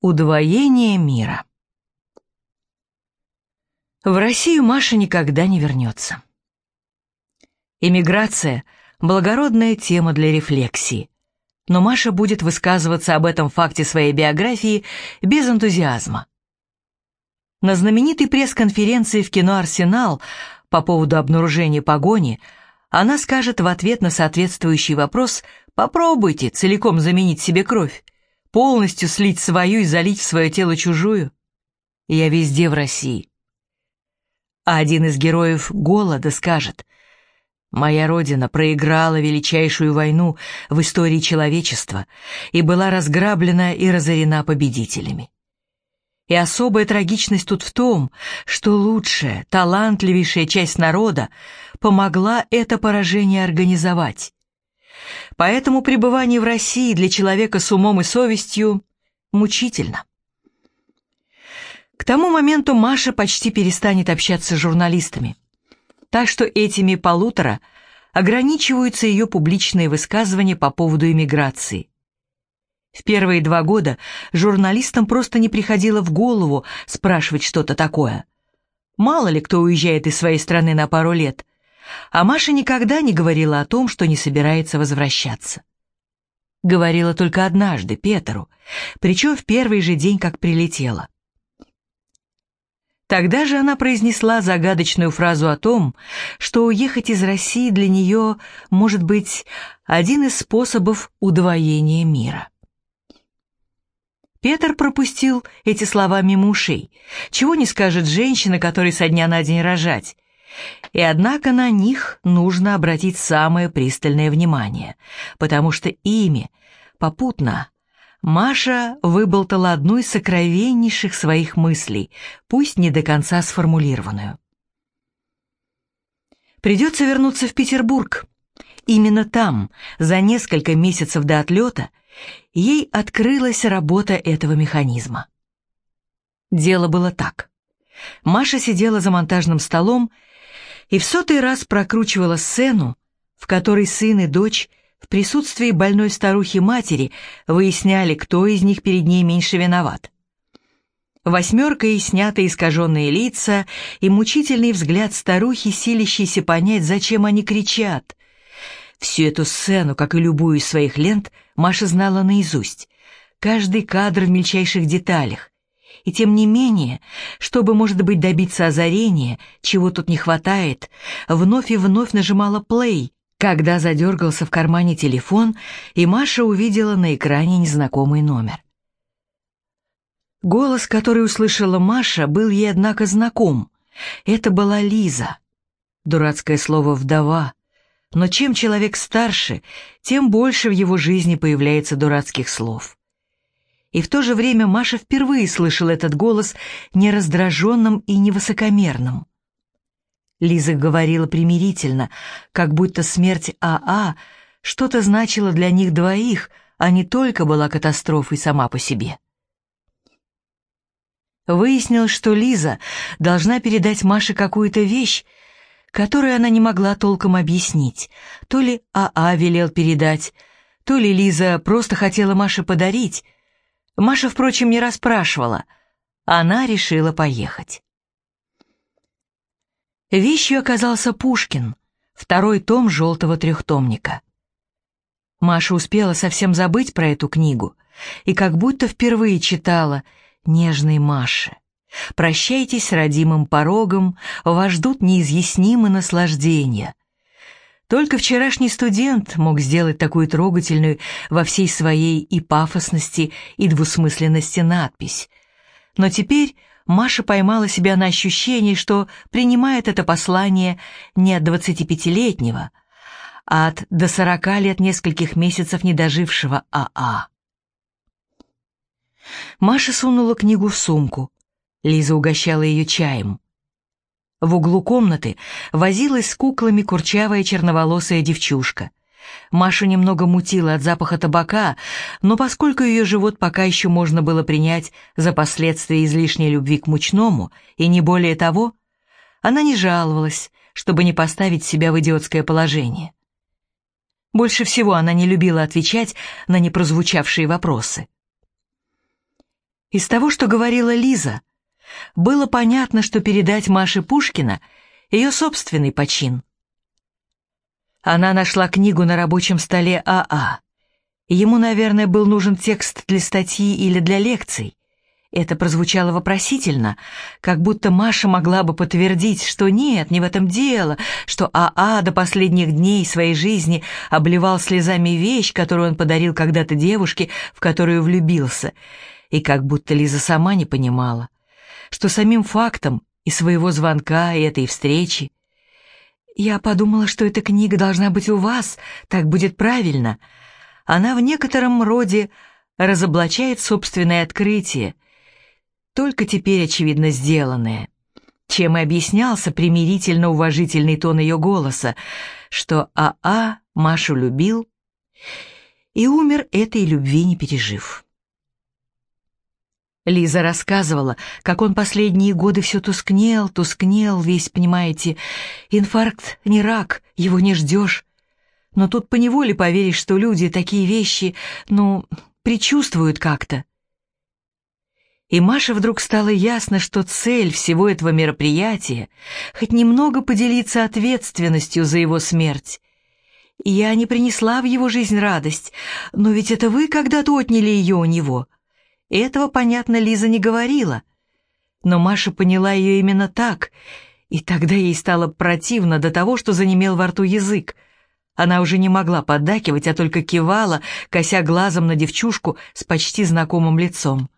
Удвоение мира. В Россию Маша никогда не вернется. Эмиграция – благородная тема для рефлексии, но Маша будет высказываться об этом факте своей биографии без энтузиазма. На знаменитой пресс-конференции в кино «Арсенал» по поводу обнаружения погони она скажет в ответ на соответствующий вопрос «Попробуйте целиком заменить себе кровь» полностью слить свою и залить в свое тело чужую. Я везде в России. А один из героев голода скажет, «Моя родина проиграла величайшую войну в истории человечества и была разграблена и разорена победителями». И особая трагичность тут в том, что лучшая, талантливейшая часть народа помогла это поражение организовать. Поэтому пребывание в России для человека с умом и совестью мучительно. К тому моменту Маша почти перестанет общаться с журналистами. Так что этими полутора ограничиваются ее публичные высказывания по поводу иммиграции. В первые два года журналистам просто не приходило в голову спрашивать что-то такое. Мало ли кто уезжает из своей страны на пару лет, а Маша никогда не говорила о том, что не собирается возвращаться. Говорила только однажды, Петру, причем в первый же день, как прилетела. Тогда же она произнесла загадочную фразу о том, что уехать из России для нее может быть один из способов удвоения мира. Петр пропустил эти слова мимо ушей. Чего не скажет женщина, которой со дня на день рожать, и однако на них нужно обратить самое пристальное внимание, потому что ими, попутно, Маша выболтала одну из сокровеннейших своих мыслей, пусть не до конца сформулированную. Придется вернуться в Петербург. Именно там, за несколько месяцев до отлета, ей открылась работа этого механизма. Дело было так. Маша сидела за монтажным столом и в сотый раз прокручивала сцену, в которой сын и дочь в присутствии больной старухи-матери выясняли, кто из них перед ней меньше виноват. Восьмерка и снятые искаженные лица, и мучительный взгляд старухи, силящийся понять, зачем они кричат. Всю эту сцену, как и любую из своих лент, Маша знала наизусть. Каждый кадр в мельчайших деталях, и тем не менее, чтобы, может быть, добиться озарения, чего тут не хватает, вновь и вновь нажимала «плей», когда задергался в кармане телефон, и Маша увидела на экране незнакомый номер. Голос, который услышала Маша, был ей, однако, знаком. Это была Лиза. Дурацкое слово «вдова». Но чем человек старше, тем больше в его жизни появляется дурацких слов и в то же время Маша впервые слышала этот голос не раздраженным и не высокомерным. Лиза говорила примирительно, как будто смерть АА что-то значила для них двоих, а не только была катастрофой сама по себе. Выяснилось, что Лиза должна передать Маше какую-то вещь, которую она не могла толком объяснить. То ли АА велел передать, то ли Лиза просто хотела Маше подарить — Маша, впрочем, не расспрашивала. Она решила поехать. Вещью оказался Пушкин, второй том желтого трехтомника. Маша успела совсем забыть про эту книгу и как будто впервые читала «Нежной Маше». «Прощайтесь с родимым порогом, вас ждут неизъяснимые наслаждения». Только вчерашний студент мог сделать такую трогательную во всей своей и пафосности, и двусмысленности надпись. Но теперь Маша поймала себя на ощущении, что принимает это послание не от 25-летнего, а от до 40 лет нескольких месяцев недожившего АА. Маша сунула книгу в сумку. Лиза угощала ее чаем. В углу комнаты возилась с куклами курчавая черноволосая девчушка. Машу немного мутила от запаха табака, но поскольку ее живот пока еще можно было принять за последствия излишней любви к мучному, и не более того, она не жаловалась, чтобы не поставить себя в идиотское положение. Больше всего она не любила отвечать на непрозвучавшие вопросы. Из того, что говорила Лиза, было понятно, что передать Маше Пушкина — ее собственный почин. Она нашла книгу на рабочем столе АА. Ему, наверное, был нужен текст для статьи или для лекций. Это прозвучало вопросительно, как будто Маша могла бы подтвердить, что нет, не в этом дело, что АА до последних дней своей жизни обливал слезами вещь, которую он подарил когда-то девушке, в которую влюбился, и как будто Лиза сама не понимала, что самим фактом и своего звонка, и этой встречи «Я подумала, что эта книга должна быть у вас, так будет правильно», она в некотором роде разоблачает собственное открытие — только теперь очевидно сделанное, чем и объяснялся примирительно-уважительный тон ее голоса, что АА Машу любил и умер этой любви не пережив. Лиза рассказывала, как он последние годы все тускнел, тускнел, весь, понимаете, инфаркт не рак, его не ждешь. Но тут поневоле поверишь, что люди такие вещи, ну, предчувствуют как-то. И Маше вдруг стало ясно, что цель всего этого мероприятия — хоть немного поделиться ответственностью за его смерть. Я не принесла в его жизнь радость, но ведь это вы когда-то отняли ее у него. Этого, понятно, Лиза не говорила. Но Маша поняла ее именно так, и тогда ей стало противно до того, что занемел во рту язык. Она уже не могла поддакивать, а только кивала, кося глазом на девчушку с почти знакомым лицом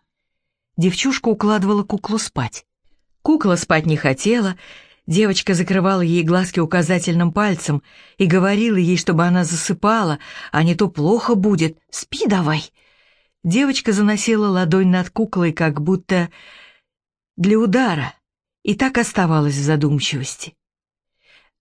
девчушка укладывала куклу спать. Кукла спать не хотела, девочка закрывала ей глазки указательным пальцем и говорила ей, чтобы она засыпала, а не то плохо будет, спи давай. Девочка заносила ладонь над куклой, как будто для удара, и так оставалась в задумчивости.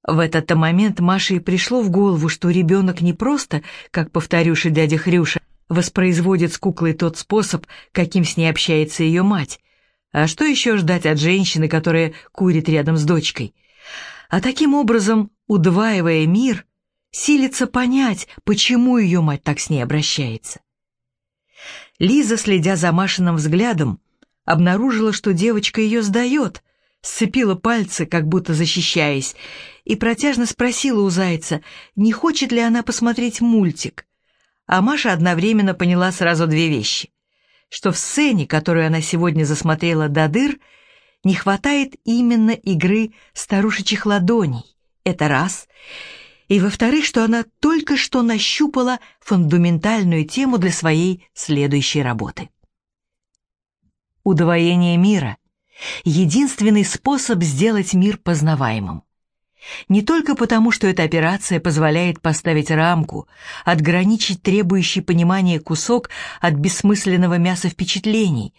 В этот момент Маше и пришло в голову, что ребенок не просто, как повторюши дядя Хрюша, воспроизводит с куклой тот способ, каким с ней общается ее мать. А что еще ждать от женщины, которая курит рядом с дочкой? А таким образом, удваивая мир, силится понять, почему ее мать так с ней обращается. Лиза, следя за Машиным взглядом, обнаружила, что девочка ее сдает, сцепила пальцы, как будто защищаясь, и протяжно спросила у зайца, не хочет ли она посмотреть мультик а Маша одновременно поняла сразу две вещи. Что в сцене, которую она сегодня засмотрела до дыр, не хватает именно игры старушечьих ладоней. Это раз. И во-вторых, что она только что нащупала фундаментальную тему для своей следующей работы. Удвоение мира — единственный способ сделать мир познаваемым. Не только потому, что эта операция позволяет поставить рамку, отграничить требующий понимания кусок от бессмысленного мяса впечатлений,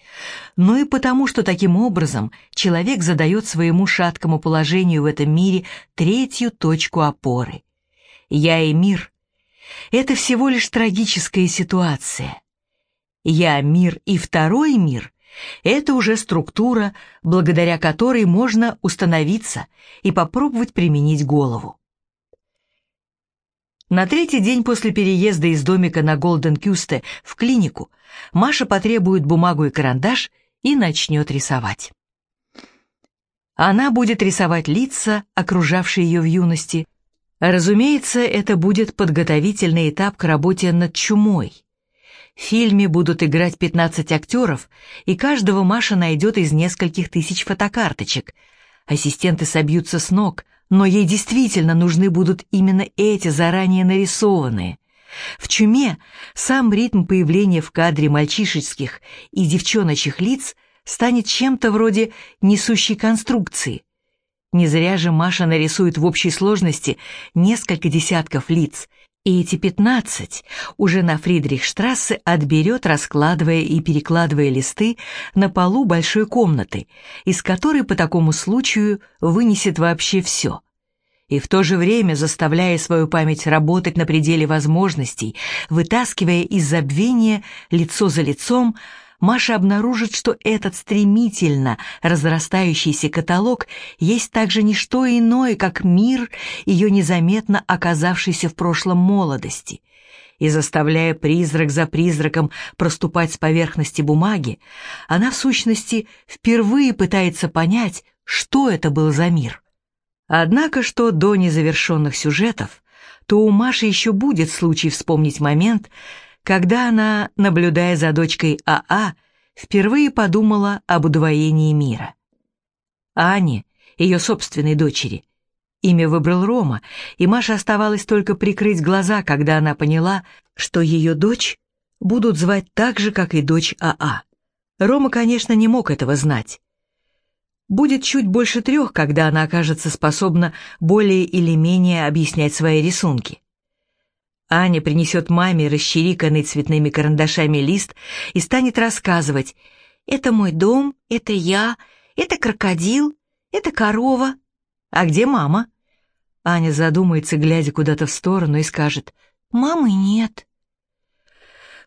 но и потому, что таким образом человек задает своему шаткому положению в этом мире третью точку опоры. «Я и мир» — это всего лишь трагическая ситуация. «Я, мир и второй мир» Это уже структура, благодаря которой можно установиться и попробовать применить голову. На третий день после переезда из домика на Голден-Кюсте в клинику Маша потребует бумагу и карандаш и начнет рисовать. Она будет рисовать лица, окружавшие ее в юности. Разумеется, это будет подготовительный этап к работе над чумой. В фильме будут играть 15 актеров, и каждого Маша найдет из нескольких тысяч фотокарточек. Ассистенты собьются с ног, но ей действительно нужны будут именно эти заранее нарисованные. В «Чуме» сам ритм появления в кадре мальчишечских и девчоночьих лиц станет чем-то вроде несущей конструкции. Не зря же Маша нарисует в общей сложности несколько десятков лиц – и эти пятнадцать уже на Фридрихштрассе отберет, раскладывая и перекладывая листы на полу большой комнаты, из которой по такому случаю вынесет вообще все. И в то же время заставляя свою память работать на пределе возможностей, вытаскивая из забвения лицо за лицом, Маша обнаружит, что этот стремительно разрастающийся каталог есть также не что иное, как мир, ее незаметно оказавшийся в прошлом молодости. И заставляя призрак за призраком проступать с поверхности бумаги, она в сущности впервые пытается понять, что это был за мир. Однако, что до незавершенных сюжетов, то у Маши еще будет случай вспомнить момент, когда она, наблюдая за дочкой АА, а, впервые подумала об удвоении мира. Ане, ее собственной дочери, имя выбрал Рома, и Маше оставалось только прикрыть глаза, когда она поняла, что ее дочь будут звать так же, как и дочь АА. А. Рома, конечно, не мог этого знать. Будет чуть больше трех, когда она окажется способна более или менее объяснять свои рисунки. Аня принесет маме расчериканный цветными карандашами лист и станет рассказывать «Это мой дом, это я, это крокодил, это корова. А где мама?» Аня задумается, глядя куда-то в сторону, и скажет «Мамы нет».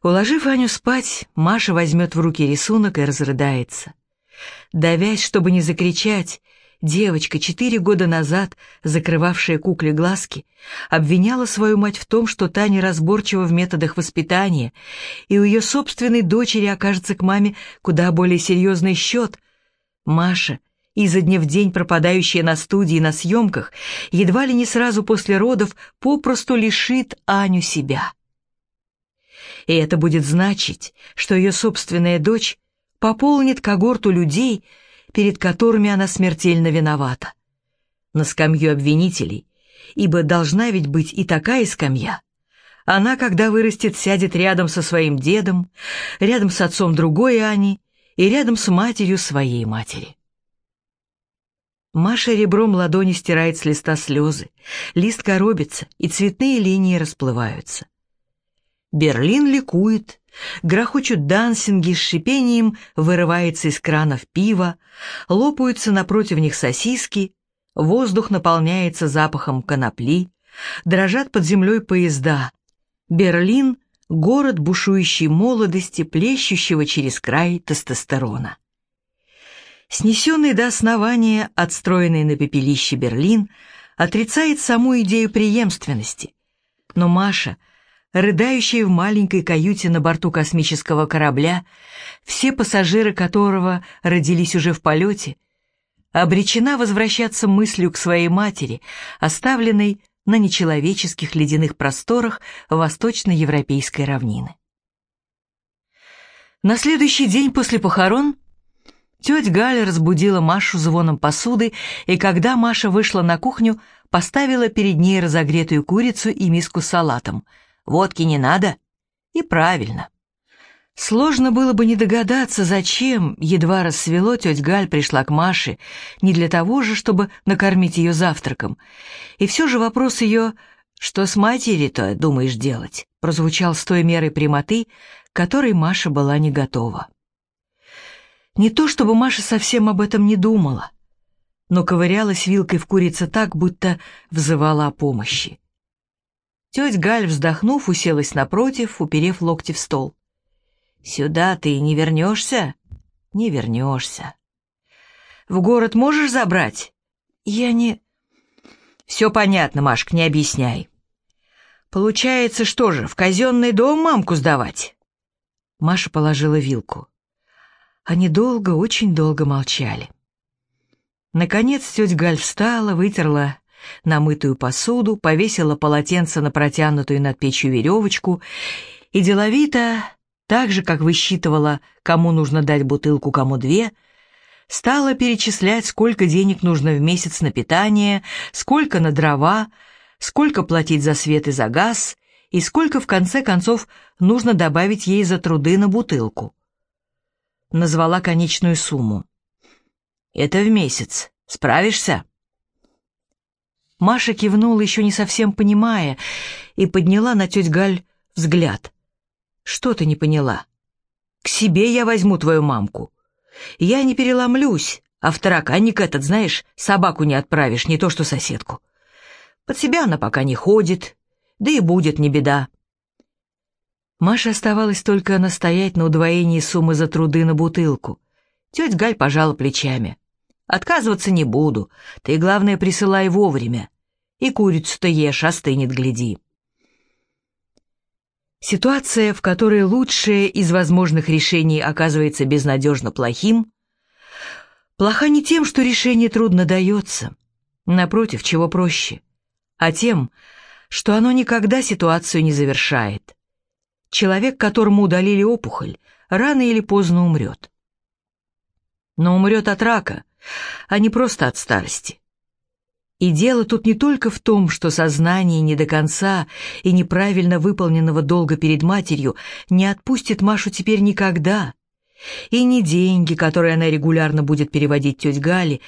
Уложив Аню спать, Маша возьмет в руки рисунок и разрыдается. Давясь, чтобы не закричать, Девочка, четыре года назад, закрывавшая кукле глазки, обвиняла свою мать в том, что та неразборчива в методах воспитания, и у ее собственной дочери окажется к маме куда более серьезный счет. Маша, изо дня в день пропадающая на студии и на съемках, едва ли не сразу после родов попросту лишит Аню себя. И это будет значить, что ее собственная дочь пополнит когорту людей, перед которыми она смертельно виновата. На скамью обвинителей, ибо должна ведь быть и такая скамья. Она, когда вырастет, сядет рядом со своим дедом, рядом с отцом другой Ани и рядом с матерью своей матери. Маша ребром ладони стирает с листа слезы, лист коробится, и цветные линии расплываются. Берлин ликует, Грохочут дансинги с шипением, вырывается из кранов пиво, лопаются напротив них сосиски, воздух наполняется запахом конопли, дрожат под землей поезда. Берлин — город бушующей молодости, плещущего через край тестостерона. Снесенный до основания, отстроенный на пепелище Берлин, отрицает саму идею преемственности. Но Маша — рыдающая в маленькой каюте на борту космического корабля, все пассажиры которого родились уже в полете, обречена возвращаться мыслью к своей матери, оставленной на нечеловеческих ледяных просторах восточноевропейской равнины. На следующий день после похорон тетя Галя разбудила Машу звоном посуды, и когда Маша вышла на кухню, поставила перед ней разогретую курицу и миску с салатом – Водки не надо? И правильно. Сложно было бы не догадаться, зачем, едва рассвело, тетя Галь пришла к Маше, не для того же, чтобы накормить ее завтраком. И все же вопрос ее «Что с матерью-то думаешь делать?» прозвучал с той мерой прямоты, которой Маша была не готова. Не то чтобы Маша совсем об этом не думала, но ковырялась вилкой в курице так, будто взывала о помощи. Тетя Галь, вздохнув, уселась напротив, уперев локти в стол. «Сюда ты не вернешься?» «Не вернешься». «В город можешь забрать?» «Я не...» «Все понятно, Машка, не объясняй». «Получается, что же, в казенный дом мамку сдавать?» Маша положила вилку. Они долго, очень долго молчали. Наконец тетя Галь встала, вытерла намытую посуду, повесила полотенце на протянутую над печью веревочку и деловито, так же, как высчитывала, кому нужно дать бутылку, кому две, стала перечислять, сколько денег нужно в месяц на питание, сколько на дрова, сколько платить за свет и за газ, и сколько, в конце концов, нужно добавить ей за труды на бутылку. Назвала конечную сумму. «Это в месяц. Справишься?» Маша кивнула, еще не совсем понимая, и подняла на теть Галь взгляд. «Что ты не поняла? К себе я возьму твою мамку. Я не переломлюсь, а в тараканник этот, знаешь, собаку не отправишь, не то что соседку. Под себя она пока не ходит, да и будет не беда». Маше оставалось только настоять на удвоении суммы за труды на бутылку. Тетя Галь пожала плечами. Отказываться не буду. Ты, главное, присылай вовремя. И курицу-то ешь, остынет, гляди. Ситуация, в которой лучшее из возможных решений оказывается безнадежно плохим, плоха не тем, что решение трудно дается, напротив, чего проще, а тем, что оно никогда ситуацию не завершает. Человек, которому удалили опухоль, рано или поздно умрет. Но умрет от рака, а не просто от старости. И дело тут не только в том, что сознание не до конца и неправильно выполненного долга перед матерью не отпустит Машу теперь никогда, и не деньги, которые она регулярно будет переводить тете Гале,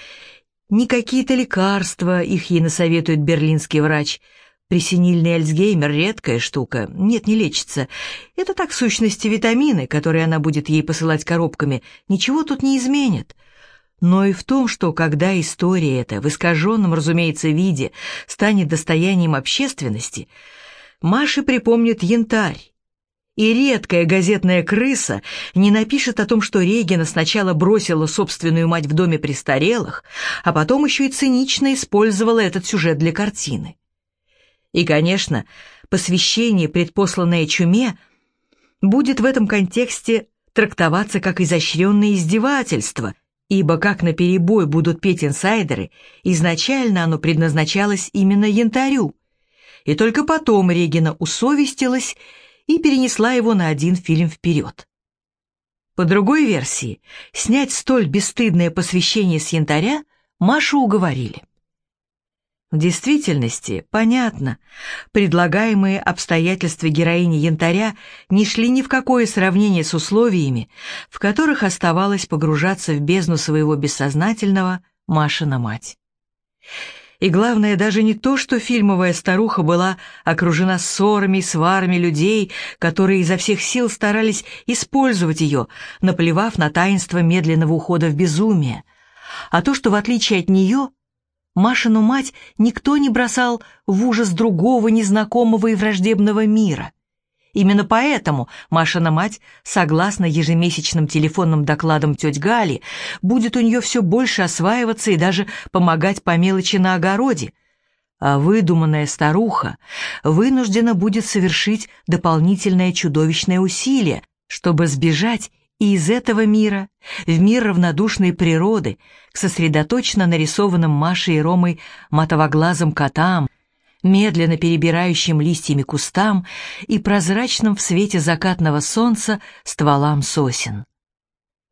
ни какие-то лекарства, их ей насоветует берлинский врач. Пресенильный Альцгеймер — редкая штука, нет, не лечится. Это так сущности витамины, которые она будет ей посылать коробками, ничего тут не изменят но и в том, что когда история эта в искаженном, разумеется, виде станет достоянием общественности, Маше припомнит янтарь. И редкая газетная крыса не напишет о том, что Регина сначала бросила собственную мать в доме престарелых, а потом еще и цинично использовала этот сюжет для картины. И, конечно, посвящение, предпосланное чуме, будет в этом контексте трактоваться как изощренное издевательство – ибо как на перебой будут петь инсайдеры, изначально оно предназначалось именно янтарю, и только потом Регина усовестилась и перенесла его на один фильм вперед. По другой версии, снять столь бесстыдное посвящение с янтаря Машу уговорили. В действительности, понятно, предлагаемые обстоятельства героини Янтаря не шли ни в какое сравнение с условиями, в которых оставалось погружаться в бездну своего бессознательного Машина мать. И главное даже не то, что фильмовая старуха была окружена ссорами и сварами людей, которые изо всех сил старались использовать ее, наплевав на таинство медленного ухода в безумие, а то, что в отличие от нее Машину мать никто не бросал в ужас другого незнакомого и враждебного мира. Именно поэтому Машина мать, согласно ежемесячным телефонным докладам теть Гали, будет у нее все больше осваиваться и даже помогать по мелочи на огороде, а выдуманная старуха вынуждена будет совершить дополнительное чудовищное усилие, чтобы сбежать и из этого мира, в мир равнодушной природы, к сосредоточенно нарисованным Машей и Ромой матовоглазым котам, медленно перебирающим листьями кустам и прозрачным в свете закатного солнца стволам сосен.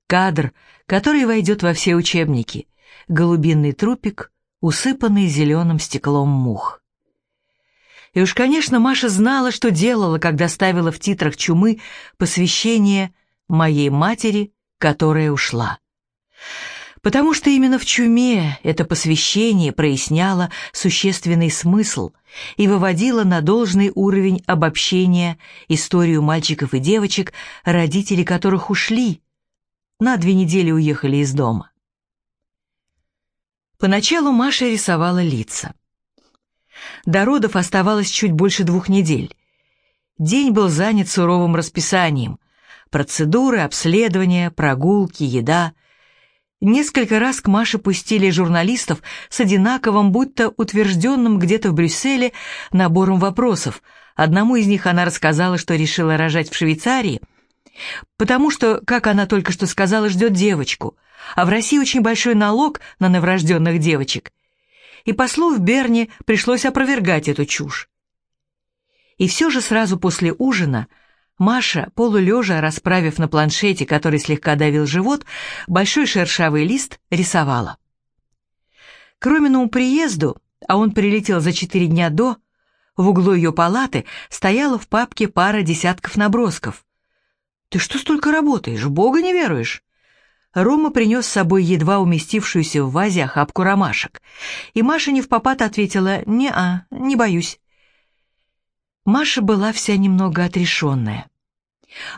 Кадр, который войдет во все учебники, голубинный трупик, усыпанный зеленым стеклом мух. И уж, конечно, Маша знала, что делала, когда ставила в титрах чумы посвящение моей матери, которая ушла. Потому что именно в чуме это посвящение проясняло существенный смысл и выводило на должный уровень обобщения историю мальчиков и девочек, родители которых ушли, на две недели уехали из дома. Поначалу Маша рисовала лица. До родов оставалось чуть больше двух недель. День был занят суровым расписанием, Процедуры, обследования, прогулки, еда. Несколько раз к Маше пустили журналистов с одинаковым, будто утвержденным где-то в Брюсселе, набором вопросов. Одному из них она рассказала, что решила рожать в Швейцарии, потому что, как она только что сказала, ждет девочку, а в России очень большой налог на новорожденных девочек. И послу в Берне пришлось опровергать эту чушь. И все же сразу после ужина – Маша, полулежа, расправив на планшете, который слегка давил живот, большой шершавый лист рисовала. К Роминому приезду, а он прилетел за четыре дня до, в углу ее палаты стояла в папке пара десятков набросков. «Ты что столько работаешь, Бога не веруешь?» Рома принес с собой едва уместившуюся в вазе охапку ромашек, и Маша не в попад ответила «Не-а, не боюсь». Маша была вся немного отрешенная.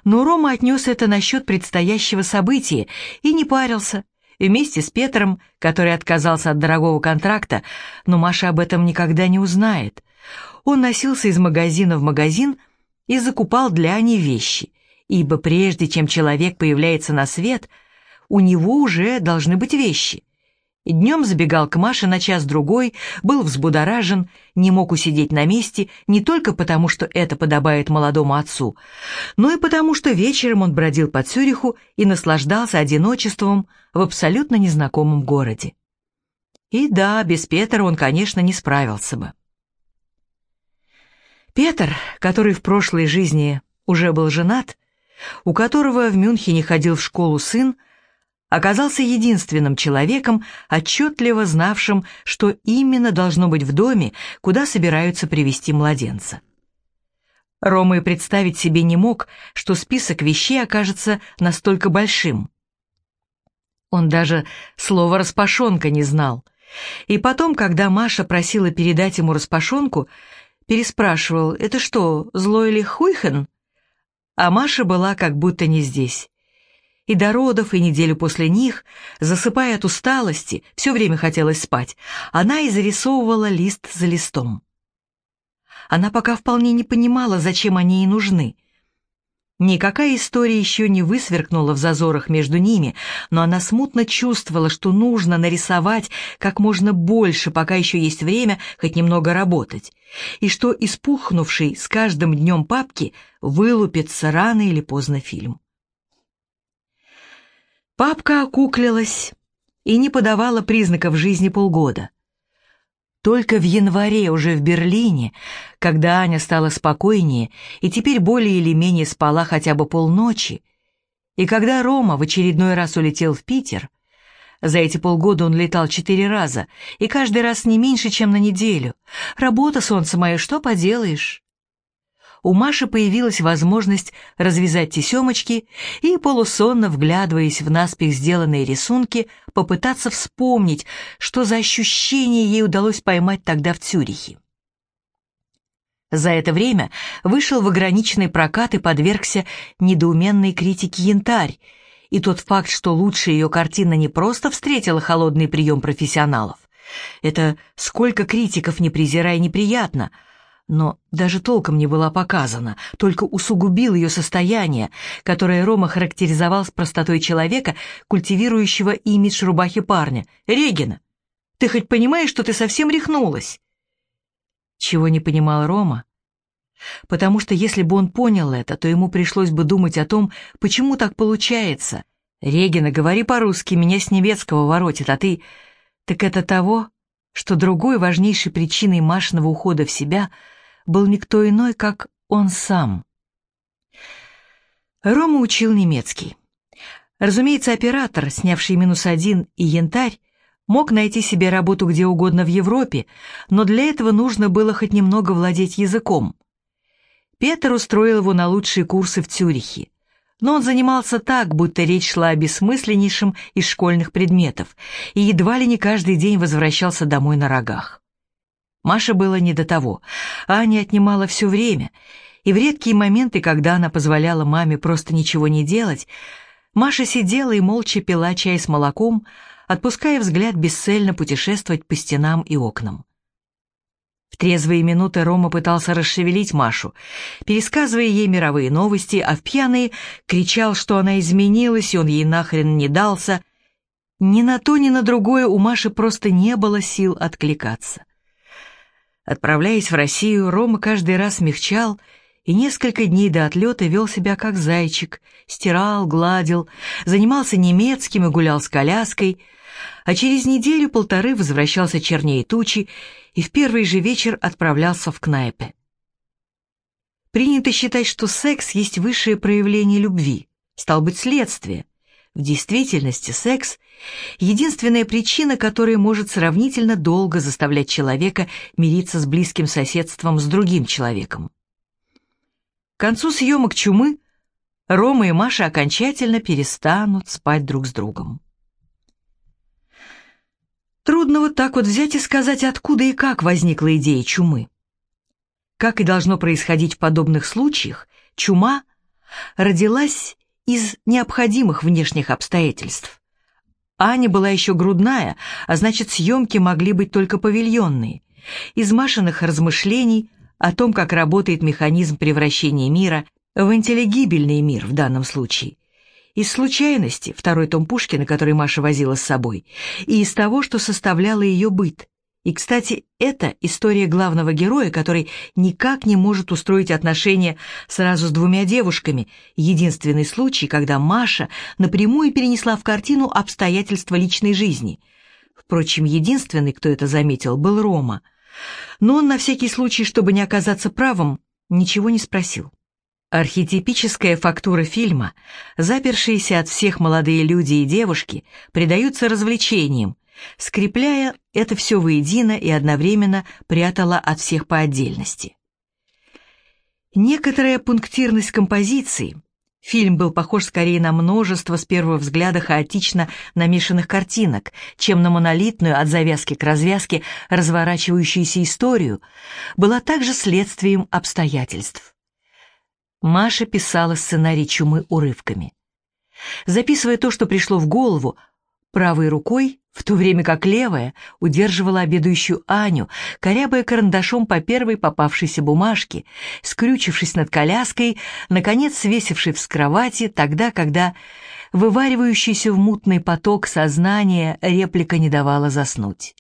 Но Рома отнес это насчет предстоящего события и не парился. Вместе с Петром, который отказался от дорогого контракта, но Маша об этом никогда не узнает. Он носился из магазина в магазин и закупал для Ани вещи, ибо прежде чем человек появляется на свет, у него уже должны быть вещи. Днем забегал к Маше на час-другой, был взбудоражен, не мог усидеть на месте не только потому, что это подобает молодому отцу, но и потому, что вечером он бродил по Цюриху и наслаждался одиночеством в абсолютно незнакомом городе. И да, без Петра он, конечно, не справился бы. Петр, который в прошлой жизни уже был женат, у которого в Мюнхене ходил в школу сын, оказался единственным человеком, отчетливо знавшим, что именно должно быть в доме, куда собираются привести младенца. Рома и представить себе не мог, что список вещей окажется настолько большим. Он даже слова «распашонка» не знал. И потом, когда Маша просила передать ему распашонку, переспрашивал «Это что, злой ли Хуйхен?» А Маша была как будто не здесь и до родов, и неделю после них, засыпая от усталости, все время хотелось спать, она и зарисовывала лист за листом. Она пока вполне не понимала, зачем они ей нужны. Никакая история еще не высверкнула в зазорах между ними, но она смутно чувствовала, что нужно нарисовать как можно больше, пока еще есть время хоть немного работать, и что испухнувший с каждым днем папки вылупится рано или поздно фильм. Папка окуклилась и не подавала признаков жизни полгода. Только в январе уже в Берлине, когда Аня стала спокойнее и теперь более или менее спала хотя бы полночи, и когда Рома в очередной раз улетел в Питер, за эти полгода он летал четыре раза, и каждый раз не меньше, чем на неделю. Работа, солнце мое, что поделаешь? У Маши появилась возможность развязать тесемочки и, полусонно вглядываясь в наспех сделанные рисунки, попытаться вспомнить, что за ощущение ей удалось поймать тогда в Цюрихе. За это время вышел в ограниченный прокат и подвергся недоуменной критике «Янтарь», и тот факт, что лучшая ее картина не просто встретила холодный прием профессионалов. Это сколько критиков не презирая неприятно — но даже толком не была показана, только усугубил ее состояние, которое Рома характеризовал с простотой человека, культивирующего имидж рубахи парня. «Регина, ты хоть понимаешь, что ты совсем рехнулась?» Чего не понимал Рома? Потому что если бы он понял это, то ему пришлось бы думать о том, почему так получается. «Регина, говори по-русски, меня с немецкого воротит, а ты...» «Так это того, что другой важнейшей причиной Машиного ухода в себя — был никто иной, как он сам. Рома учил немецкий. Разумеется, оператор, снявший «Минус один» и «Янтарь», мог найти себе работу где угодно в Европе, но для этого нужно было хоть немного владеть языком. Петр устроил его на лучшие курсы в Цюрихе, но он занимался так, будто речь шла о бессмысленнейшем из школьных предметов, и едва ли не каждый день возвращался домой на рогах. Маше было не до того. Аня отнимала все время, и в редкие моменты, когда она позволяла маме просто ничего не делать, Маша сидела и молча пила чай с молоком, отпуская взгляд бесцельно путешествовать по стенам и окнам. В трезвые минуты Рома пытался расшевелить Машу, пересказывая ей мировые новости, а в пьяные кричал, что она изменилась, и он ей нахрен не дался. Ни на то, ни на другое у Маши просто не было сил откликаться. Отправляясь в Россию, Рома каждый раз смягчал и несколько дней до отлета вел себя как зайчик, стирал, гладил, занимался немецким и гулял с коляской, а через неделю-полторы возвращался чернее тучи и в первый же вечер отправлялся в кнайпе. Принято считать, что секс есть высшее проявление любви, стал быть следствие – в действительности секс — единственная причина, которая может сравнительно долго заставлять человека мириться с близким соседством с другим человеком. К концу съемок «Чумы» Рома и Маша окончательно перестанут спать друг с другом. Трудно вот так вот взять и сказать, откуда и как возникла идея чумы. Как и должно происходить в подобных случаях, чума родилась из необходимых внешних обстоятельств. Аня была еще грудная, а значит, съемки могли быть только павильонные. Из Машиных размышлений о том, как работает механизм превращения мира в интеллигибельный мир в данном случае, Из случайности, второй том Пушкина, который Маша возила с собой, и из того, что составляло ее быт. И, кстати, это история главного героя, который никак не может устроить отношения сразу с двумя девушками. Единственный случай, когда Маша напрямую перенесла в картину обстоятельства личной жизни. Впрочем, единственный, кто это заметил, был Рома. Но он на всякий случай, чтобы не оказаться правым, ничего не спросил. Архетипическая фактура фильма, запершиеся от всех молодые люди и девушки, предаются развлечениям, скрепляя это все воедино и одновременно прятала от всех по отдельности. Некоторая пунктирность композиции. Фильм был похож скорее на множество с первого взгляда хаотично намешанных картинок, чем на монолитную от завязки к развязке разворачивающуюся историю, была также следствием обстоятельств. Маша писала сценарий «Чумы» урывками. Записывая то, что пришло в голову, правой рукой, в то время как левая удерживала обедающую Аню, корябая карандашом по первой попавшейся бумажке, скрючившись над коляской, наконец свесившись с кровати тогда, когда вываривающийся в мутный поток сознания реплика не давала заснуть.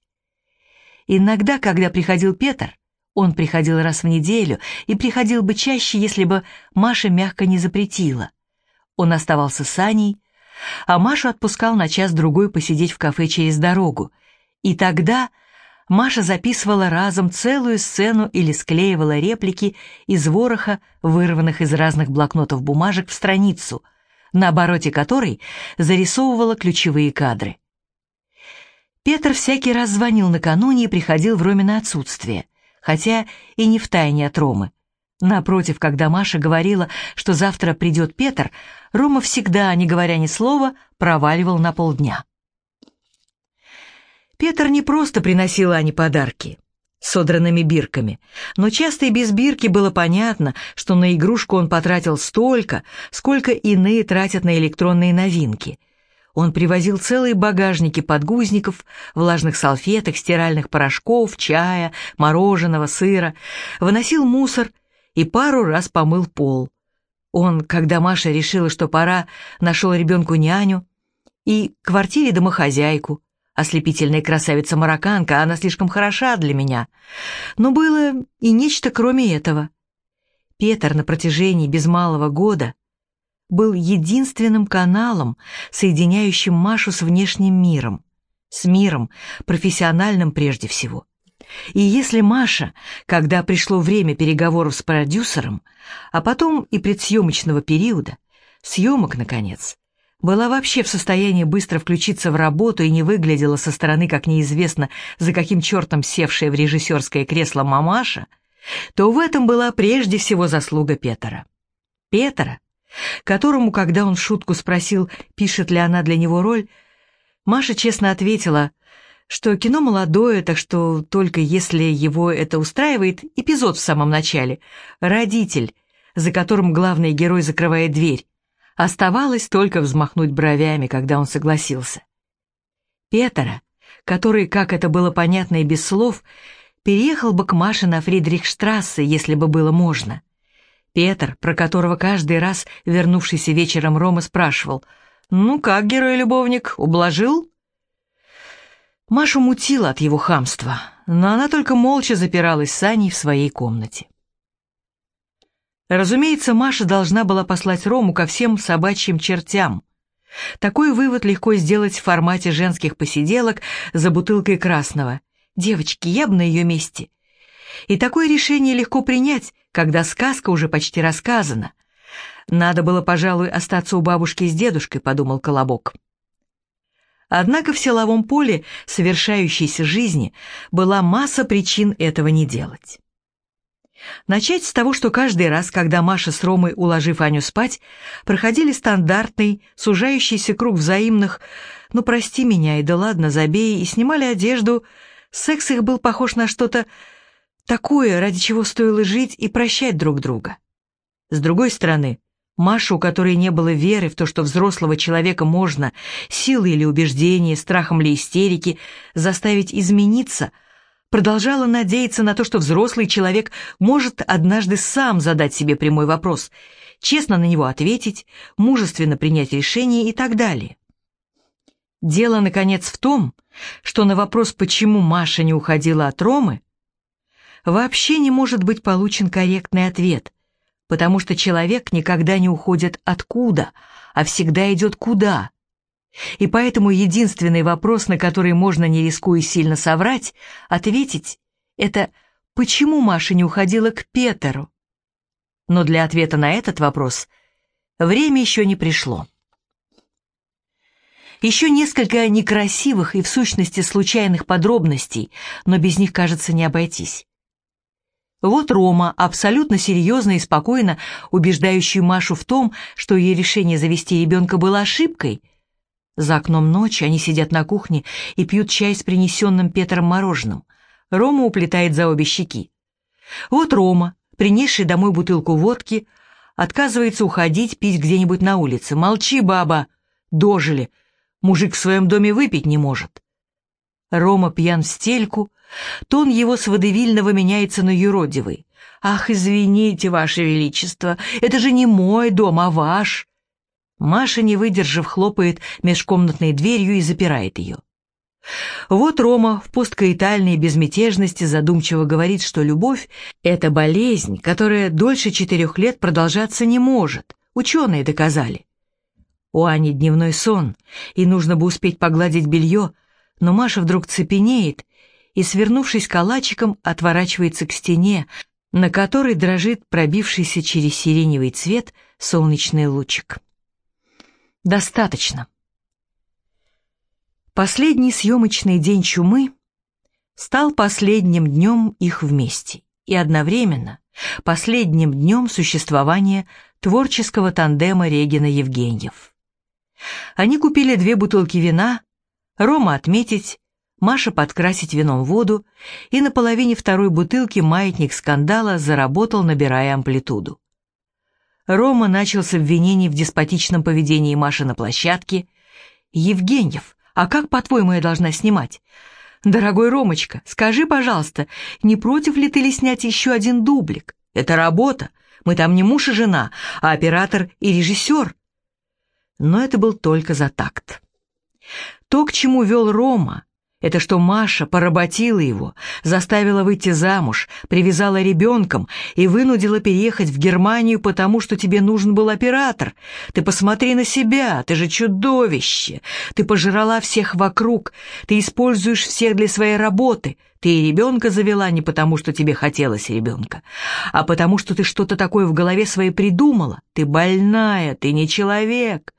Иногда, когда приходил Петр, он приходил раз в неделю и приходил бы чаще, если бы Маша мягко не запретила. Он оставался с Аней, а Машу отпускал на час-другой посидеть в кафе через дорогу. И тогда Маша записывала разом целую сцену или склеивала реплики из вороха, вырванных из разных блокнотов бумажек в страницу, на обороте которой зарисовывала ключевые кадры. Петр всякий раз звонил накануне и приходил в Ромино отсутствие — хотя и не втайне от Ромы. Напротив, когда Маша говорила, что завтра придет Петр, Рома всегда, не говоря ни слова, проваливал на полдня. Петр не просто приносил Ане подарки с содранными бирками, но часто и без бирки было понятно, что на игрушку он потратил столько, сколько иные тратят на электронные новинки. Он привозил целые багажники подгузников, влажных салфеток, стиральных порошков, чая, мороженого, сыра, выносил мусор и пару раз помыл пол. Он, когда Маша решила, что пора, нашел ребенку няню и квартире домохозяйку. Ослепительная красавица-марокканка, она слишком хороша для меня. Но было и нечто кроме этого. Петр на протяжении без малого года — был единственным каналом, соединяющим Машу с внешним миром, с миром, профессиональным прежде всего. И если Маша, когда пришло время переговоров с продюсером, а потом и предсъемочного периода, съемок, наконец, была вообще в состоянии быстро включиться в работу и не выглядела со стороны, как неизвестно, за каким чертом севшая в режиссерское кресло мамаша, то в этом была прежде всего заслуга Петера. Петера, которому, когда он в шутку спросил, пишет ли она для него роль, Маша честно ответила, что кино молодое, так что только если его это устраивает, эпизод в самом начале, родитель, за которым главный герой закрывает дверь, оставалось только взмахнуть бровями, когда он согласился. Петера, который, как это было понятно и без слов, переехал бы к Маше на Фридрихштрассе, если бы было можно. Петр, про которого каждый раз вернувшийся вечером Рома спрашивал, «Ну как, герой-любовник, ублажил?» Машу мутила от его хамства, но она только молча запиралась с Аней в своей комнате. Разумеется, Маша должна была послать Рому ко всем собачьим чертям. Такой вывод легко сделать в формате женских посиделок за бутылкой красного. Девочки, я бы на ее месте. И такое решение легко принять, когда сказка уже почти рассказана. Надо было, пожалуй, остаться у бабушки с дедушкой, подумал Колобок. Однако в силовом поле совершающейся жизни была масса причин этого не делать. Начать с того, что каждый раз, когда Маша с Ромой, уложив Аню спать, проходили стандартный, сужающийся круг взаимных «ну прости меня и да ладно, забей» и снимали одежду, секс их был похож на что-то Такое, ради чего стоило жить и прощать друг друга. С другой стороны, Маша, у которой не было веры в то, что взрослого человека можно, силой или убеждения, страхом или истерики, заставить измениться, продолжала надеяться на то, что взрослый человек может однажды сам задать себе прямой вопрос, честно на него ответить, мужественно принять решение и так далее. Дело, наконец, в том, что на вопрос, почему Маша не уходила от Ромы, вообще не может быть получен корректный ответ, потому что человек никогда не уходит откуда, а всегда идет куда. И поэтому единственный вопрос, на который можно, не рискуя сильно соврать, ответить, это почему Маша не уходила к Петеру? Но для ответа на этот вопрос время еще не пришло. Еще несколько некрасивых и в сущности случайных подробностей, но без них, кажется, не обойтись. Вот Рома, абсолютно серьезно и спокойно убеждающий Машу в том, что ее решение завести ребенка было ошибкой. За окном ночи они сидят на кухне и пьют чай с принесенным Петром мороженым. Рома уплетает за обе щеки. Вот Рома, принесший домой бутылку водки, отказывается уходить пить где-нибудь на улице. «Молчи, баба! Дожили! Мужик в своем доме выпить не может!» Рома пьян в стельку, Тон его с водевильного меняется на юродивый. «Ах, извините, Ваше Величество, это же не мой дом, а ваш!» Маша, не выдержав, хлопает межкомнатной дверью и запирает ее. Вот Рома в посткаитальной безмятежности задумчиво говорит, что любовь — это болезнь, которая дольше четырех лет продолжаться не может. Ученые доказали. У Ани дневной сон, и нужно бы успеть погладить белье, но Маша вдруг цепенеет и, свернувшись калачиком, отворачивается к стене, на которой дрожит пробившийся через сиреневый цвет солнечный лучик. Достаточно. Последний съемочный день чумы стал последним днем их вместе и одновременно последним днем существования творческого тандема Регина-Евгеньев. Они купили две бутылки вина, Рома отметить, Маша подкрасить вином воду, и на половине второй бутылки маятник скандала заработал, набирая амплитуду. Рома начал с обвинений в деспотичном поведении Маши на площадке. «Евгеньев, а как, по-твоему, я должна снимать?» «Дорогой Ромочка, скажи, пожалуйста, не против ли ты ли снять еще один дублик? Это работа. Мы там не муж и жена, а оператор и режиссер». Но это был только за такт. То, к чему вел Рома, это что Маша поработила его, заставила выйти замуж, привязала ребенком и вынудила переехать в Германию, потому что тебе нужен был оператор. Ты посмотри на себя, ты же чудовище. Ты пожрала всех вокруг, ты используешь всех для своей работы. Ты и ребенка завела не потому, что тебе хотелось ребенка, а потому, что ты что-то такое в голове своей придумала. Ты больная, ты не человек.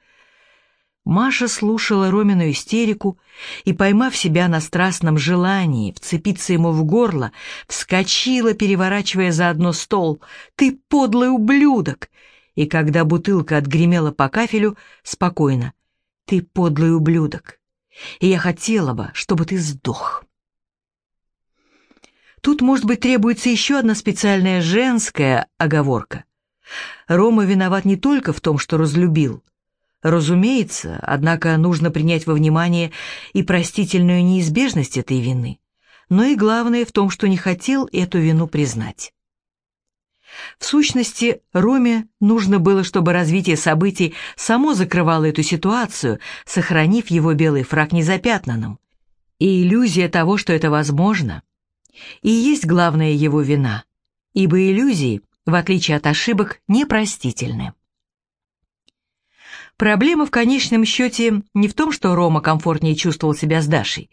Маша слушала Ромину истерику и, поймав себя на страстном желании вцепиться ему в горло, вскочила, переворачивая заодно стол. «Ты подлый ублюдок!» И когда бутылка отгремела по кафелю, спокойно. «Ты подлый ублюдок! И я хотела бы, чтобы ты сдох!» Тут, может быть, требуется еще одна специальная женская оговорка. Рома виноват не только в том, что разлюбил — Разумеется, однако нужно принять во внимание и простительную неизбежность этой вины, но и главное в том, что не хотел эту вину признать. В сущности, Роме нужно было, чтобы развитие событий само закрывало эту ситуацию, сохранив его белый фраг незапятнанным. И иллюзия того, что это возможно, и есть главная его вина, ибо иллюзии, в отличие от ошибок, непростительны. Проблема в конечном счете не в том, что Рома комфортнее чувствовал себя с Дашей.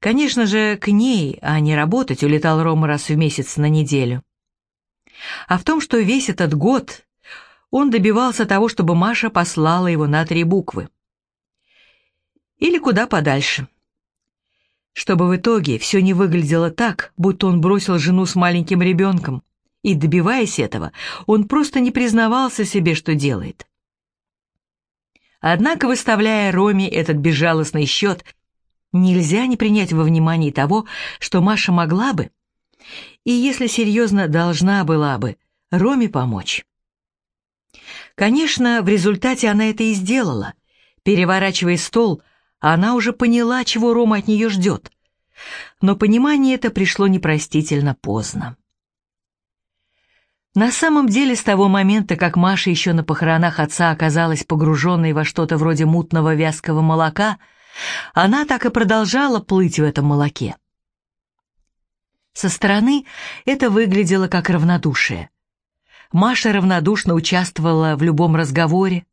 Конечно же, к ней, а не работать, улетал Рома раз в месяц на неделю. А в том, что весь этот год он добивался того, чтобы Маша послала его на три буквы. Или куда подальше. Чтобы в итоге все не выглядело так, будто он бросил жену с маленьким ребенком, и, добиваясь этого, он просто не признавался себе, что делает. Однако, выставляя Роме этот безжалостный счет, нельзя не принять во внимание того, что Маша могла бы, и, если серьезно, должна была бы, Роме помочь. Конечно, в результате она это и сделала. Переворачивая стол, она уже поняла, чего Рома от нее ждет. Но понимание это пришло непростительно поздно. На самом деле, с того момента, как Маша еще на похоронах отца оказалась погруженной во что-то вроде мутного вязкого молока, она так и продолжала плыть в этом молоке. Со стороны это выглядело как равнодушие. Маша равнодушно участвовала в любом разговоре,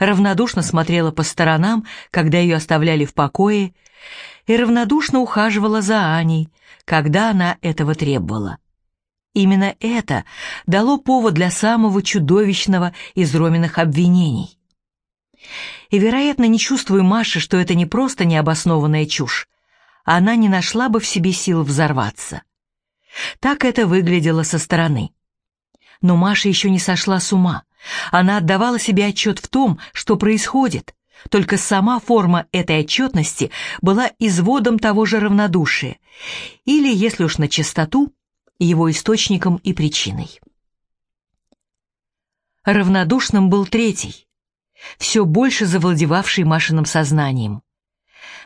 равнодушно смотрела по сторонам, когда ее оставляли в покое, и равнодушно ухаживала за Аней, когда она этого требовала. Именно это дало повод для самого чудовищного из Роминых обвинений. И, вероятно, не чувствуя Маши, что это не просто необоснованная чушь, она не нашла бы в себе сил взорваться. Так это выглядело со стороны. Но Маша еще не сошла с ума. Она отдавала себе отчет в том, что происходит, только сама форма этой отчетности была изводом того же равнодушия, или, если уж на чистоту, его источником и причиной. Равнодушным был третий, все больше завладевавший Машиным сознанием.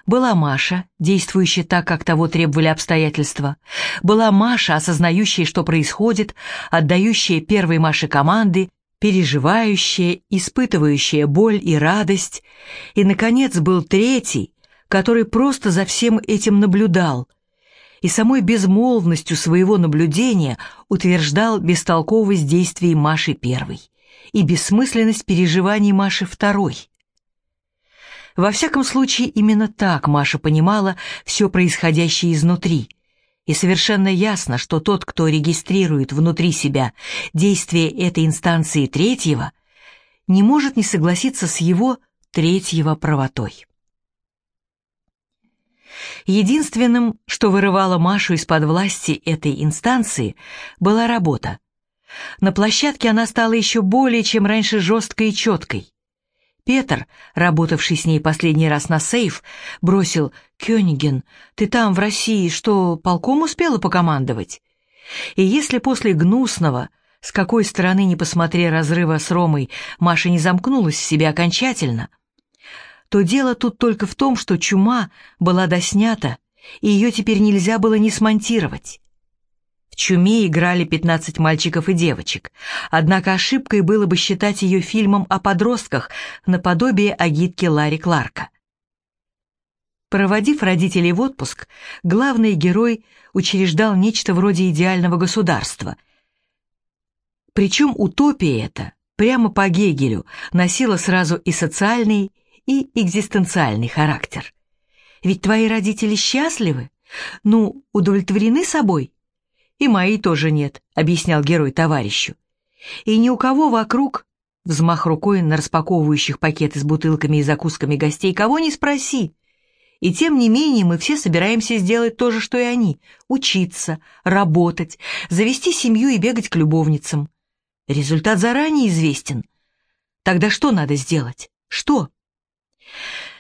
Была Маша, действующая так, как того требовали обстоятельства. Была Маша, осознающая, что происходит, отдающая первой Маше команды, переживающая, испытывающая боль и радость. И, наконец, был третий, который просто за всем этим наблюдал и самой безмолвностью своего наблюдения утверждал бестолковость действий Маши первой и бессмысленность переживаний Маши второй. Во всяком случае, именно так Маша понимала все происходящее изнутри. И совершенно ясно, что тот, кто регистрирует внутри себя действие этой инстанции третьего, не может не согласиться с его третьего правотой. Единственным, что вырывало Машу из-под власти этой инстанции, была работа. На площадке она стала еще более чем раньше жесткой и четкой. Петр, работавший с ней последний раз на сейф, бросил «Кёниген, ты там, в России, что, полком успела покомандовать?» И если после гнусного, с какой стороны не посмотри разрыва с Ромой, Маша не замкнулась в себе окончательно, то дело тут только в том, что чума была доснята, и ее теперь нельзя было не смонтировать. В «Чуме» играли 15 мальчиков и девочек, однако ошибкой было бы считать ее фильмом о подростках наподобие агитки Ларри Кларка. Проводив родителей в отпуск, главный герой учреждал нечто вроде идеального государства. Причем утопия эта, прямо по Гегелю, носила сразу и социальный, и экзистенциальный характер. Ведь твои родители счастливы? Ну, удовлетворены собой? И мои тоже нет, объяснял герой товарищу. И ни у кого вокруг, взмах рукой на распаковывающих пакеты с бутылками и закусками гостей, кого не спроси. И тем не менее мы все собираемся сделать то же, что и они – учиться, работать, завести семью и бегать к любовницам. Результат заранее известен. Тогда что надо сделать? Что?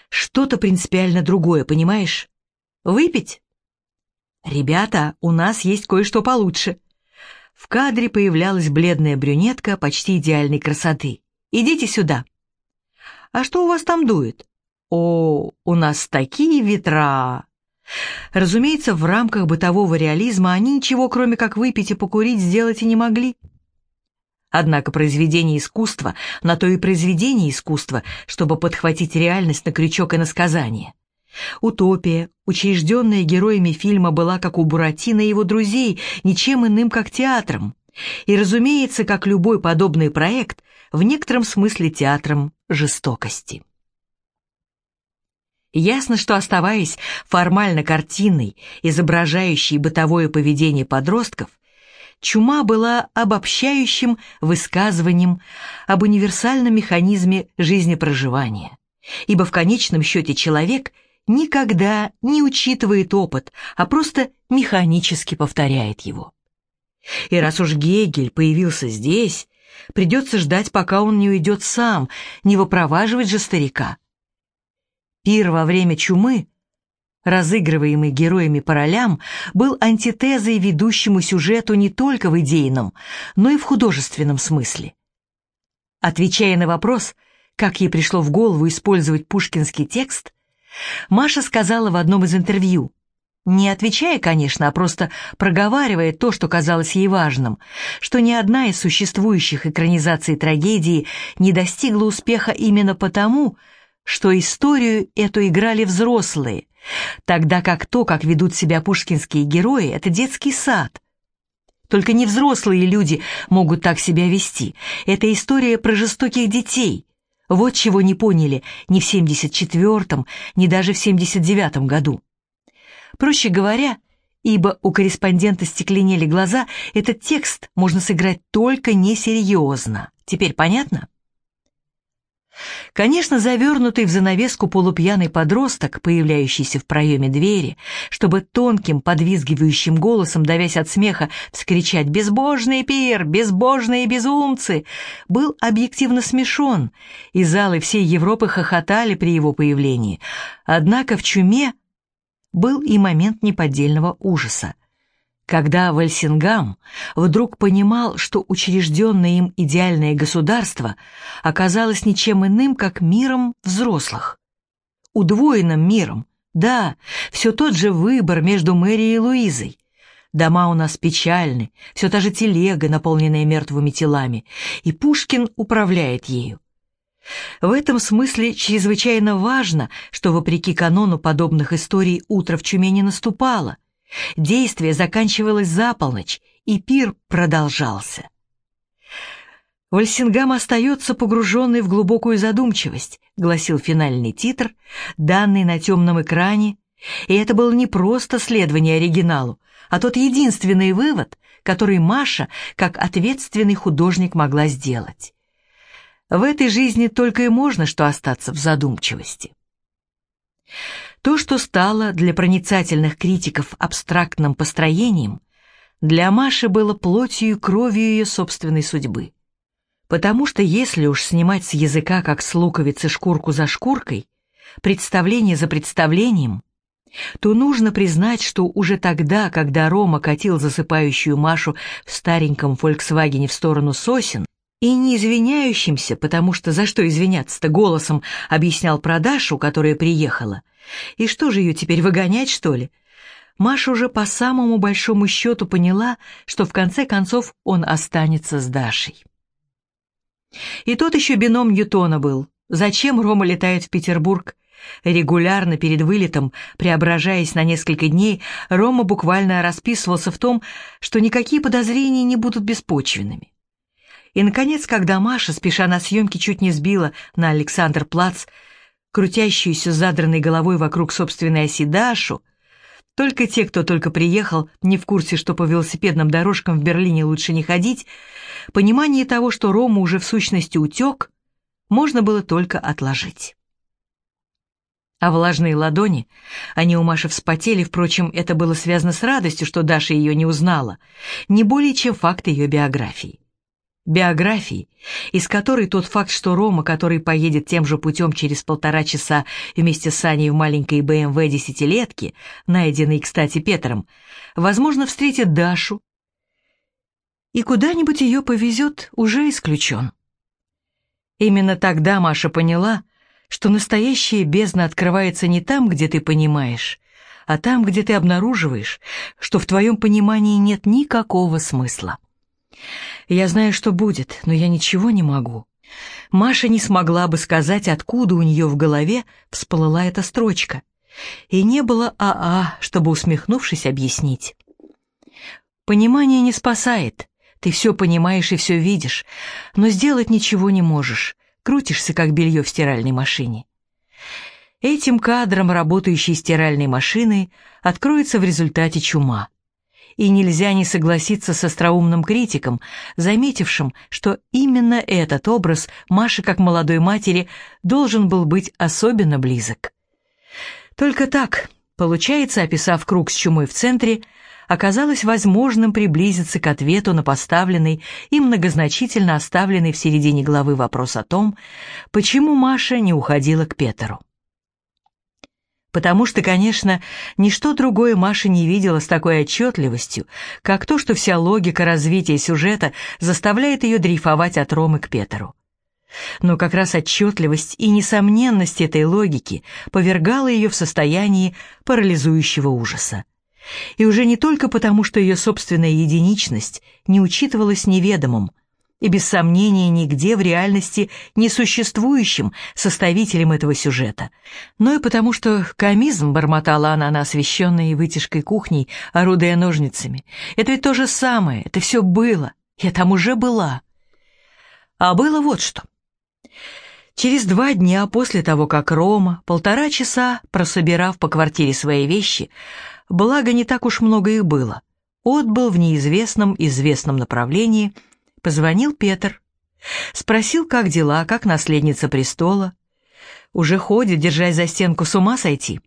Что-то принципиально другое, понимаешь? Выпить? «Ребята, у нас есть кое-что получше». В кадре появлялась бледная брюнетка почти идеальной красоты. «Идите сюда». «А что у вас там дует?» «О, у нас такие ветра!» Разумеется, в рамках бытового реализма они ничего, кроме как выпить и покурить, сделать и не могли. Однако произведение искусства на то и произведение искусства, чтобы подхватить реальность на крючок и на сказание. Утопия, учрежденная героями фильма, была, как у Буратино и его друзей, ничем иным, как театром. И, разумеется, как любой подобный проект, в некотором смысле театром жестокости. Ясно, что оставаясь формально картиной, изображающей бытовое поведение подростков, чума была обобщающим высказыванием об универсальном механизме жизнепроживания, ибо в конечном счете человек – никогда не учитывает опыт, а просто механически повторяет его. И раз уж Гегель появился здесь, придется ждать, пока он не уйдет сам, не выпроваживать же старика. Пир во время чумы, разыгрываемый героями по ролям, был антитезой ведущему сюжету не только в идейном, но и в художественном смысле. Отвечая на вопрос, как ей пришло в голову использовать пушкинский текст, Маша сказала в одном из интервью, не отвечая, конечно, а просто проговаривая то, что казалось ей важным, что ни одна из существующих экранизаций трагедии не достигла успеха именно потому, что историю эту играли взрослые, тогда как то, как ведут себя пушкинские герои, это детский сад. Только не взрослые люди могут так себя вести. Это история про жестоких детей. Вот чего не поняли ни в 74-м, ни даже в 79-м году. Проще говоря, ибо у корреспондента стекленели глаза, этот текст можно сыграть только несерьезно. Теперь понятно? Конечно, завернутый в занавеску полупьяный подросток, появляющийся в проеме двери, чтобы тонким, подвизгивающим голосом, давясь от смеха, вскричать «Безбожный пир! Безбожные безумцы!» был объективно смешон, и залы всей Европы хохотали при его появлении. Однако в чуме был и момент неподдельного ужаса когда Вальсингам вдруг понимал, что учрежденное им идеальное государство оказалось ничем иным, как миром взрослых. Удвоенным миром, да, все тот же выбор между Мэрией и Луизой. Дома у нас печальны, все та же телега, наполненная мертвыми телами, и Пушкин управляет ею. В этом смысле чрезвычайно важно, что вопреки канону подобных историй утро в чуме не наступало, Действие заканчивалось за полночь, и пир продолжался. «Вальсингам остается погруженный в глубокую задумчивость», гласил финальный титр, данный на темном экране, и это было не просто следование оригиналу, а тот единственный вывод, который Маша, как ответственный художник, могла сделать. В этой жизни только и можно что остаться в задумчивости. То, что стало для проницательных критиков абстрактным построением, для Маши было плотью и кровью ее собственной судьбы. Потому что если уж снимать с языка, как с луковицы, шкурку за шкуркой, представление за представлением, то нужно признать, что уже тогда, когда Рома катил засыпающую Машу в стареньком «Фольксвагене» в сторону сосен, и не извиняющимся, потому что за что извиняться-то голосом объяснял продажу, которая приехала – и что же ее теперь выгонять, что ли? Маша уже по самому большому счету поняла, что в конце концов он останется с Дашей. И тот еще бином Ньютона был. Зачем Рома летает в Петербург? Регулярно перед вылетом, преображаясь на несколько дней, Рома буквально расписывался в том, что никакие подозрения не будут беспочвенными. И, наконец, когда Маша, спеша на съемки, чуть не сбила на Александр Плац, крутящуюся задранной головой вокруг собственной оси Дашу, только те, кто только приехал, не в курсе, что по велосипедным дорожкам в Берлине лучше не ходить, понимание того, что Рома уже в сущности утек, можно было только отложить. А влажные ладони, они у Маши вспотели, впрочем, это было связано с радостью, что Даша ее не узнала, не более чем факт ее биографии биографии, из которой тот факт, что Рома, который поедет тем же путем через полтора часа вместе с Аней в маленькой БМВ десятилетки, найденной, кстати, Петром, возможно, встретит Дашу, и куда-нибудь ее повезет, уже исключен. Именно тогда Маша поняла, что настоящая бездна открывается не там, где ты понимаешь, а там, где ты обнаруживаешь, что в твоем понимании нет никакого смысла. Я знаю, что будет, но я ничего не могу. Маша не смогла бы сказать, откуда у нее в голове всплыла эта строчка. И не было АА, чтобы, усмехнувшись, объяснить. Понимание не спасает. Ты все понимаешь и все видишь, но сделать ничего не можешь. Крутишься, как белье в стиральной машине. Этим кадром работающей стиральной машины откроется в результате чума и нельзя не согласиться с остроумным критиком, заметившим, что именно этот образ Маши как молодой матери должен был быть особенно близок. Только так, получается, описав круг с чумой в центре, оказалось возможным приблизиться к ответу на поставленный и многозначительно оставленный в середине главы вопрос о том, почему Маша не уходила к Петеру потому что, конечно, ничто другое Маша не видела с такой отчетливостью, как то, что вся логика развития сюжета заставляет ее дрейфовать от Ромы к Петеру. Но как раз отчетливость и несомненность этой логики повергала ее в состоянии парализующего ужаса. И уже не только потому, что ее собственная единичность не учитывалась неведомым, и без сомнения нигде в реальности не существующим составителем этого сюжета, но и потому, что комизм бормотала она на освещенной вытяжкой кухней, орудуя ножницами. Это ведь то же самое, это все было, я там уже была. А было вот что. Через два дня после того, как Рома, полтора часа прособирав по квартире свои вещи, благо не так уж много их было, отбыл в неизвестном известном направлении, позвонил Петр. Спросил, как дела, как наследница престола. Уже ходит, держась за стенку, с ума сойти.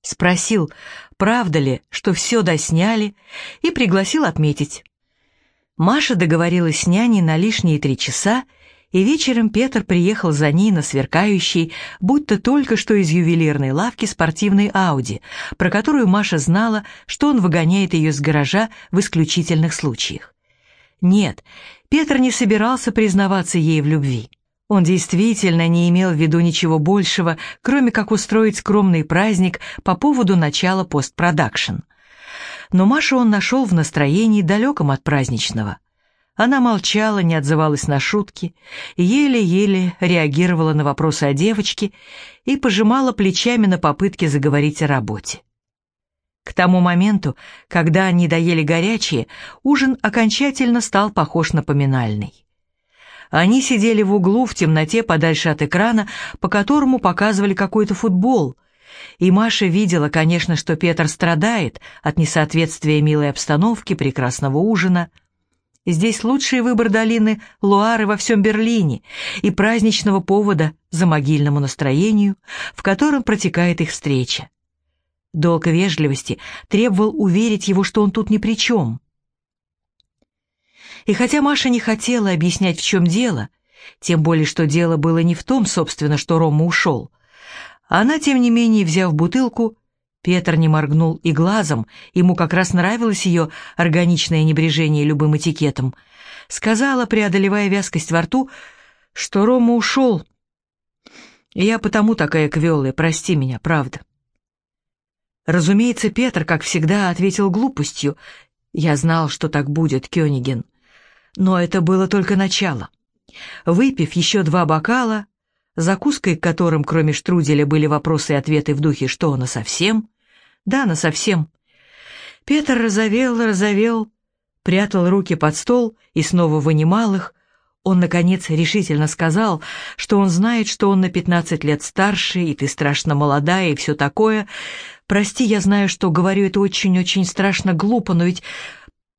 Спросил, правда ли, что все досняли, и пригласил отметить. Маша договорилась с няней на лишние три часа, и вечером Петр приехал за ней на сверкающий, будто только что из ювелирной лавки спортивной Ауди, про которую Маша знала, что он выгоняет ее с гаража в исключительных случаях. Нет, Петр не собирался признаваться ей в любви. Он действительно не имел в виду ничего большего, кроме как устроить скромный праздник по поводу начала постпродакшн. Но Машу он нашел в настроении далеком от праздничного. Она молчала, не отзывалась на шутки, еле-еле реагировала на вопросы о девочке и пожимала плечами на попытки заговорить о работе. К тому моменту, когда они доели горячее, ужин окончательно стал похож на поминальный. Они сидели в углу в темноте подальше от экрана, по которому показывали какой-то футбол, и Маша видела, конечно, что Петр страдает от несоответствия милой обстановки, прекрасного ужина – Здесь лучший выбор долины Луары во всем Берлине и праздничного повода за могильному настроению, в котором протекает их встреча. Долг вежливости требовал уверить его, что он тут ни при чем. И хотя Маша не хотела объяснять, в чем дело, тем более, что дело было не в том, собственно, что Рома ушел, она, тем не менее, взяв бутылку, Петр не моргнул и глазом, ему как раз нравилось ее органичное небрежение любым этикетом. Сказала, преодолевая вязкость во рту, что Рома ушел. Я потому такая квелая, прости меня, правда. Разумеется, Петр, как всегда, ответил глупостью. Я знал, что так будет, Кёниген. Но это было только начало. Выпив еще два бокала, закуской к которым, кроме штруделя, были вопросы и ответы в духе «что она совсем?», да, на совсем. Петр разовел, разовел, прятал руки под стол и снова вынимал их. Он, наконец, решительно сказал, что он знает, что он на пятнадцать лет старше, и ты страшно молодая, и все такое. Прости, я знаю, что говорю это очень-очень страшно глупо, но ведь...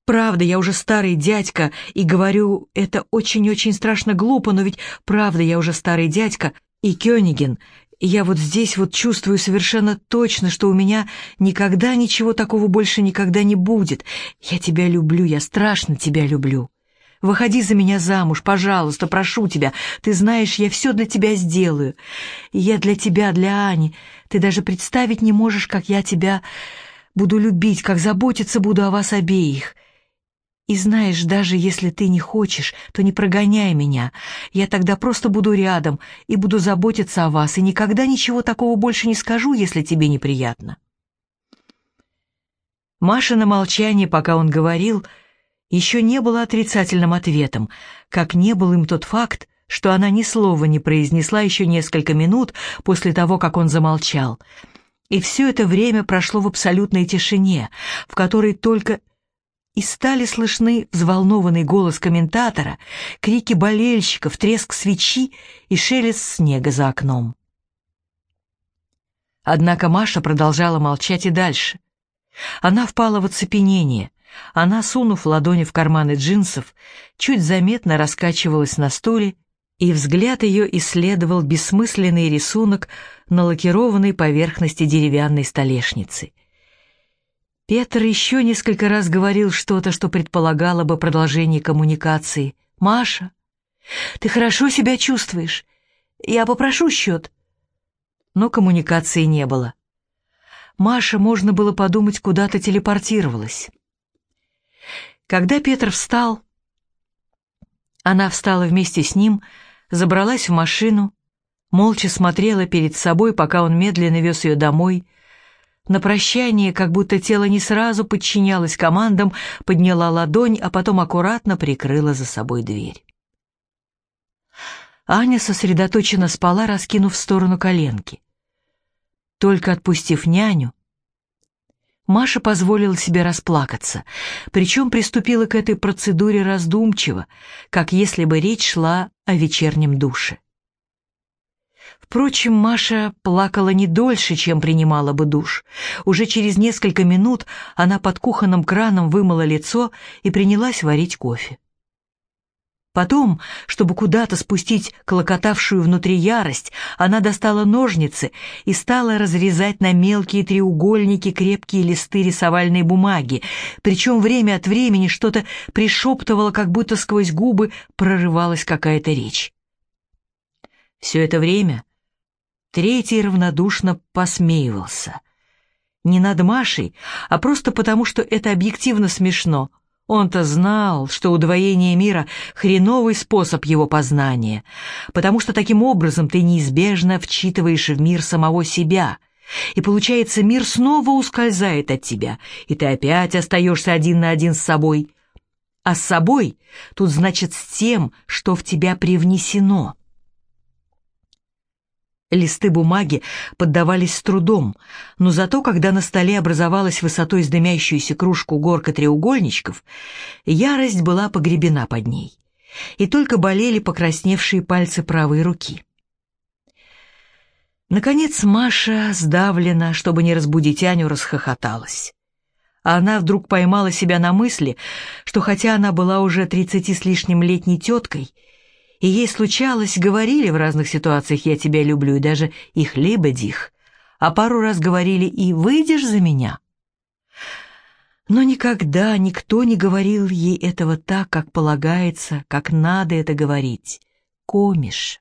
Правда, я уже старый дядька, и говорю, это очень-очень страшно глупо, но ведь правда, я уже старый дядька, и Кёниген, я вот здесь вот чувствую совершенно точно, что у меня никогда ничего такого больше никогда не будет. Я тебя люблю, я страшно тебя люблю. Выходи за меня замуж, пожалуйста, прошу тебя. Ты знаешь, я все для тебя сделаю. Я для тебя, для Ани. Ты даже представить не можешь, как я тебя буду любить, как заботиться буду о вас обеих. И знаешь, даже если ты не хочешь, то не прогоняй меня. Я тогда просто буду рядом и буду заботиться о вас, и никогда ничего такого больше не скажу, если тебе неприятно. Маша на молчание, пока он говорил, еще не было отрицательным ответом, как не был им тот факт, что она ни слова не произнесла еще несколько минут после того, как он замолчал. И все это время прошло в абсолютной тишине, в которой только и стали слышны взволнованный голос комментатора, крики болельщиков, треск свечи и шелест снега за окном. Однако Маша продолжала молчать и дальше. Она впала в оцепенение. Она, сунув ладони в карманы джинсов, чуть заметно раскачивалась на стуле, и взгляд ее исследовал бессмысленный рисунок на лакированной поверхности деревянной столешницы — Петр еще несколько раз говорил что-то, что предполагало бы продолжение коммуникации. «Маша, ты хорошо себя чувствуешь? Я попрошу счет». Но коммуникации не было. Маша, можно было подумать, куда-то телепортировалась. Когда Петр встал, она встала вместе с ним, забралась в машину, молча смотрела перед собой, пока он медленно вез ее домой, На прощание, как будто тело не сразу подчинялось командам, подняла ладонь, а потом аккуратно прикрыла за собой дверь. Аня сосредоточенно спала, раскинув в сторону коленки. Только отпустив няню, Маша позволила себе расплакаться, причем приступила к этой процедуре раздумчиво, как если бы речь шла о вечернем душе. Впрочем, Маша плакала не дольше, чем принимала бы душ. Уже через несколько минут она под кухонным краном вымыла лицо и принялась варить кофе. Потом, чтобы куда-то спустить клокотавшую внутри ярость, она достала ножницы и стала разрезать на мелкие треугольники крепкие листы рисовальной бумаги, причем время от времени что-то пришептывало, как будто сквозь губы прорывалась какая-то речь. Все это время Третий равнодушно посмеивался. Не над Машей, а просто потому, что это объективно смешно. Он-то знал, что удвоение мира — хреновый способ его познания, потому что таким образом ты неизбежно вчитываешь в мир самого себя — и получается, мир снова ускользает от тебя, и ты опять остаешься один на один с собой. А с собой тут значит с тем, что в тебя привнесено. Листы бумаги поддавались с трудом, но зато, когда на столе образовалась высотой с дымящуюся кружку горка треугольничков, ярость была погребена под ней, и только болели покрасневшие пальцы правой руки. Наконец Маша, сдавлена, чтобы не разбудить Аню, расхохоталась. А она вдруг поймала себя на мысли, что хотя она была уже тридцати с лишним летней теткой, и ей случалось, говорили в разных ситуациях «я тебя люблю» и даже «их либо дих», а пару раз говорили и «выйдешь за меня». Но никогда никто не говорил ей этого так, как полагается, как надо это говорить. Комиш.